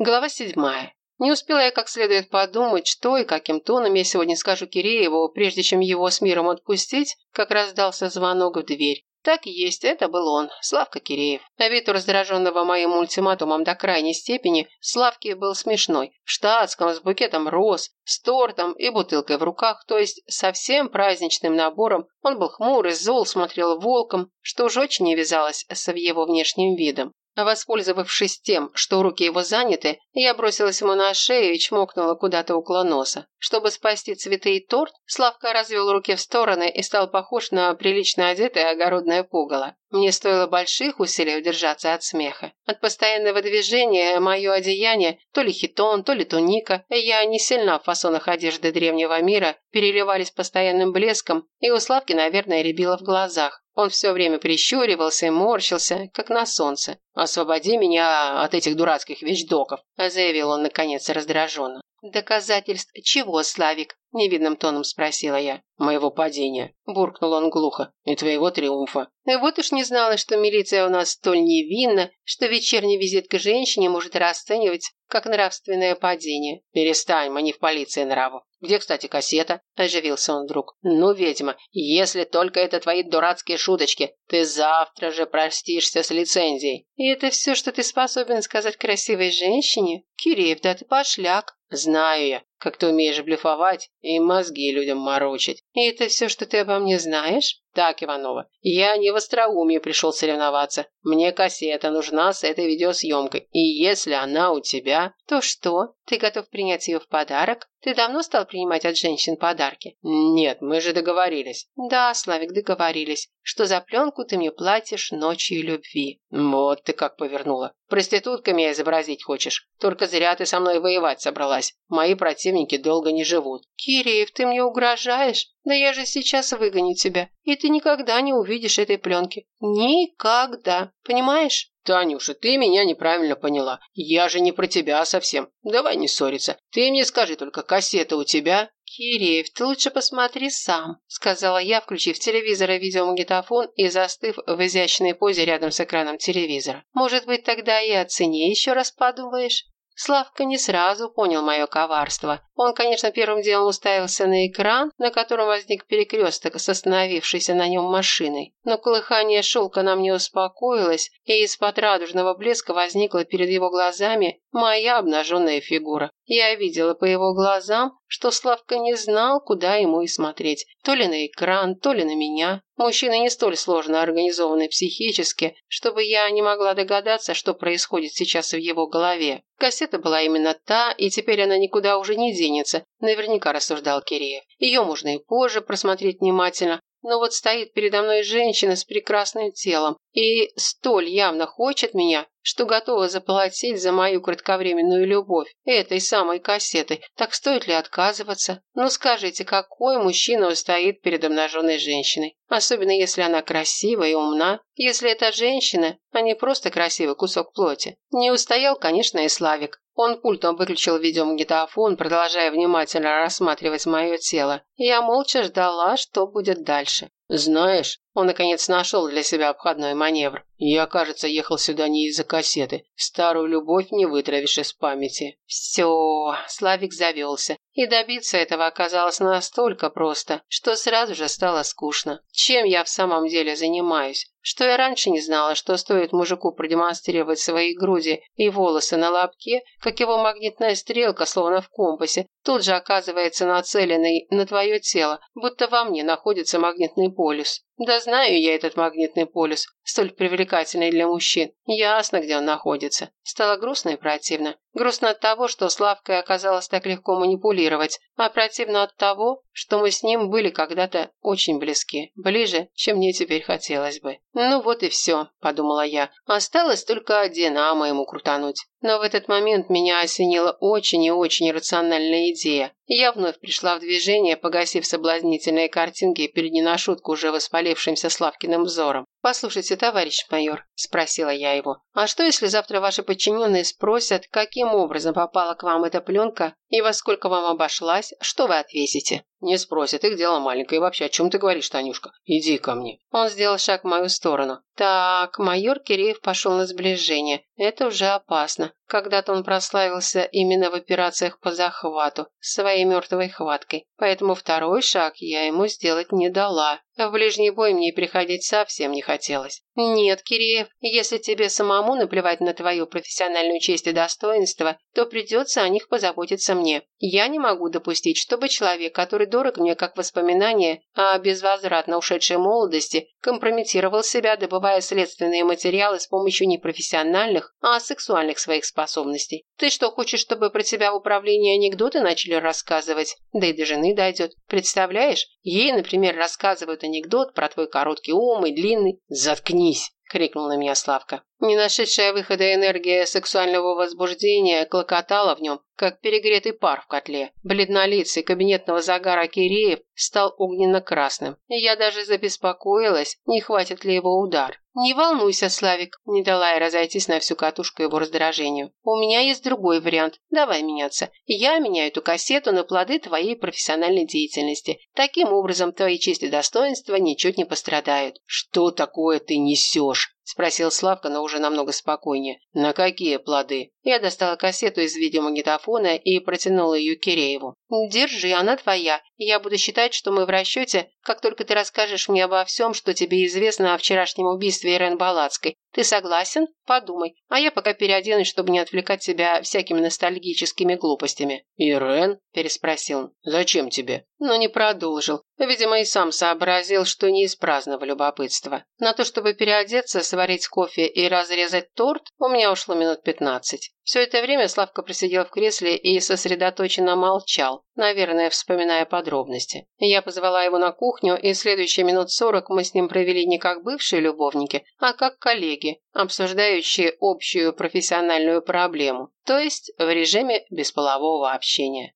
Глава седьмая. Не успела я как следует подумать, что и каким тоном я сегодня скажу Кирееву, прежде чем его с миром отпустить, как раздался звонок в дверь. Так и есть, это был он, Славка Киреев. На вид у раздраженного моим ультиматумом до крайней степени Славки был смешной. В штатском, с букетом роз, с тортом и бутылкой в руках, то есть совсем праздничным набором. Он был хмурый, зол, смотрел волком, что уж очень не вязалось с его внешним видом. Воспользовавшись тем, что руки его заняты, я бросилась ему на шею и чмокнула куда-то около носа. Чтобы спасти цветы и торт, Славка развел руки в стороны и стал похож на прилично одетое огородное пугало. Мне стоило больших усилий удержаться от смеха. От постоянного движения мое одеяние, то ли хитон, то ли туника, я не сильна в фасонах одежды древнего мира, переливались постоянным блеском, и у Славки, наверное, рябило в глазах. Он все время прищуривался и морщился, как на солнце. «Освободи меня от этих дурацких вещдоков», заявил он, наконец, раздраженно. «Доказательств чего, Славик?» – невидным тоном спросила я. «Моего падения», – буркнул он глухо, – «и твоего триумфа». И вот уж не знала, что милиция у нас столь невинна, что вечерний визит к женщине может расценивать как нравственное падение. «Перестань, мы не в полиции нраву. Где, кстати, кассета?» – оживился он вдруг. «Ну, ведьма, если только это твои дурацкие шуточки, ты завтра же простишься с лицензией». «И это все, что ты способен сказать красивой женщине? Киреев, да ты пошляк». «Знаю я, как ты умеешь блефовать и мозги людям морочить». «И это все, что ты обо мне знаешь?» «Так, Иванова, я не в остроумие пришел соревноваться. Мне кассета нужна с этой видеосъемкой. И если она у тебя...» «То что? Ты готов принять ее в подарок? Ты давно стал принимать от женщин подарки?» «Нет, мы же договорились». «Да, Славик, договорились, что за пленку ты мне платишь ночью любви». «Вот ты как повернула. Проститутками меня изобразить хочешь. Только зря ты со мной воевать собралась. Мои противники долго не живут». «Киреев, ты мне угрожаешь? Да я же сейчас выгоню тебя, и ты никогда не увидишь этой пленки. Никогда. Понимаешь? Танюша, ты меня неправильно поняла. Я же не про тебя совсем. Давай не ссориться. Ты мне скажи только, кассета у тебя? «Киреев, ты лучше посмотри сам», — сказала я, включив телевизор и видеомагнитофон и застыв в изящной позе рядом с экраном телевизора. «Может быть, тогда и о цене еще раз подумаешь?» Славка не сразу понял мое коварство. Он, конечно, первым делом уставился на экран, на котором возник перекресток с остановившейся на нем машиной. Но колыхание шелка нам не успокоилось, и из-под радужного блеска возникла перед его глазами моя обнаженная фигура. Я видела по его глазам, что Славка не знал, куда ему и смотреть. То ли на экран, то ли на меня. Мужчины не столь сложно организованы психически, чтобы я не могла догадаться, что происходит сейчас в его голове. Кассета была именно та, и теперь она никуда уже не денется, наверняка рассуждал Киреев. Ее можно и позже просмотреть внимательно, но вот стоит передо мной женщина с прекрасным телом и столь явно хочет меня, что готова заплатить за мою кратковременную любовь этой самой кассетой. Так стоит ли отказываться? Ну скажите, какой мужчина стоит перед обнаженной женщиной? Особенно если она красивая и умна. Если это женщина, а не просто красивый кусок плоти. Не устоял, конечно, и Славик. Он пультом выключил видеомагнитофон, продолжая внимательно рассматривать мое тело. Я молча ждала, что будет дальше. «Знаешь, он, наконец, нашел для себя обходной маневр. Я, кажется, ехал сюда не из-за кассеты. Старую любовь не вытравишь из памяти. Все, Славик завелся. И добиться этого оказалось настолько просто, что сразу же стало скучно. Чем я в самом деле занимаюсь? Что я раньше не знала, что стоит мужику продемонстрировать свои груди и волосы на лобке, как его магнитная стрелка, словно в компасе, тут же оказывается нацеленной на твое тело, будто во мне находится магнитный полюс. Да знаю я этот магнитный полюс, столь привлекательный для мужчин. Ясно, где он находится. Стало грустно и противно. Грустно от того, что Славкой оказалось так легко манипулировать, а противно от того, что мы с ним были когда-то очень близки. Ближе, чем мне теперь хотелось бы. Ну вот и все, подумала я. Осталось только Динамо ему крутануть. Но в этот момент меня осенила очень и очень рациональная идея. Я вновь пришла в движение, погасив соблазнительные картинки перед не на шутку уже воспалившимся Славкиным взором. «Послушайте, товарищ майор», – спросила я его, «а что, если завтра ваши подчиненные спросят, каким образом попала к вам эта пленка и во сколько вам обошлась, что вы ответите?» Не спросят, их дело маленькое. И вообще, о чем ты говоришь, Танюшка? Иди ко мне. Он сделал шаг в мою сторону. Так, майор Киреев пошел на сближение. Это уже опасно. Когда-то он прославился именно в операциях по захвату, своей мертвой хваткой. Поэтому второй шаг я ему сделать не дала. В ближний бой мне приходить совсем не хотелось. Нет, Киреев, если тебе самому наплевать на твою профессиональную честь и достоинство, то придется о них позаботиться мне. Я не могу допустить, чтобы человек, который дорог мне как воспоминание о безвозвратно ушедшей молодости, компрометировал себя, добывая следственные материалы с помощью непрофессиональных, а сексуальных своих способностей. Ты что, хочешь, чтобы про тебя в управлении анекдоты начали рассказывать? Да и до жены дойдет. Представляешь? Ей, например, рассказывают анекдот про твой короткий ум и длинный. Заткнись! – крикнул на меня Славка. Не нашедшая выхода энергия сексуального возбуждения клокотала в нем, как перегретый пар в котле. Бледнолицый кабинетного загара Киреев стал огненно-красным. Я даже забеспокоилась, не хватит ли его удар. «Не волнуйся, Славик», – не дала я разойтись на всю катушку его раздражению. «У меня есть другой вариант. Давай меняться. Я меняю эту кассету на плоды твоей профессиональной деятельности. Таким образом, твои честь и достоинства ничуть не пострадают». «Что такое ты несешь?» – спросил Славка, но уже намного спокойнее. «На какие плоды?» Я достала кассету из видеомагнитофона и протянула ее Кирееву. «Держи, она твоя. Я буду считать, что мы в расчете, как только ты расскажешь мне обо всем, что тебе известно о вчерашнем убийстве Ирен Балацкой. Ты согласен? Подумай. А я пока переоденусь, чтобы не отвлекать тебя всякими ностальгическими глупостями». «Ирен?» – переспросил. «Зачем тебе?» Но не продолжил. Видимо, и сам сообразил, что не из праздного любопытства. На то, чтобы переодеться, сварить кофе и разрезать торт, у меня ушло минут пятнадцать. Все это время Славка просидел в кресле и сосредоточенно молчал, наверное, вспоминая подробности. Я позвала его на кухню, и следующие минут сорок мы с ним провели не как бывшие любовники, а как коллеги, обсуждающие общую профессиональную проблему, то есть в режиме бесполового общения.